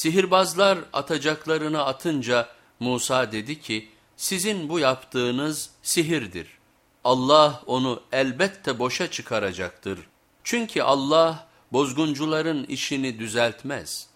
Sihirbazlar atacaklarını atınca Musa dedi ki sizin bu yaptığınız sihirdir. Allah onu elbette boşa çıkaracaktır. Çünkü Allah bozguncuların işini düzeltmez.''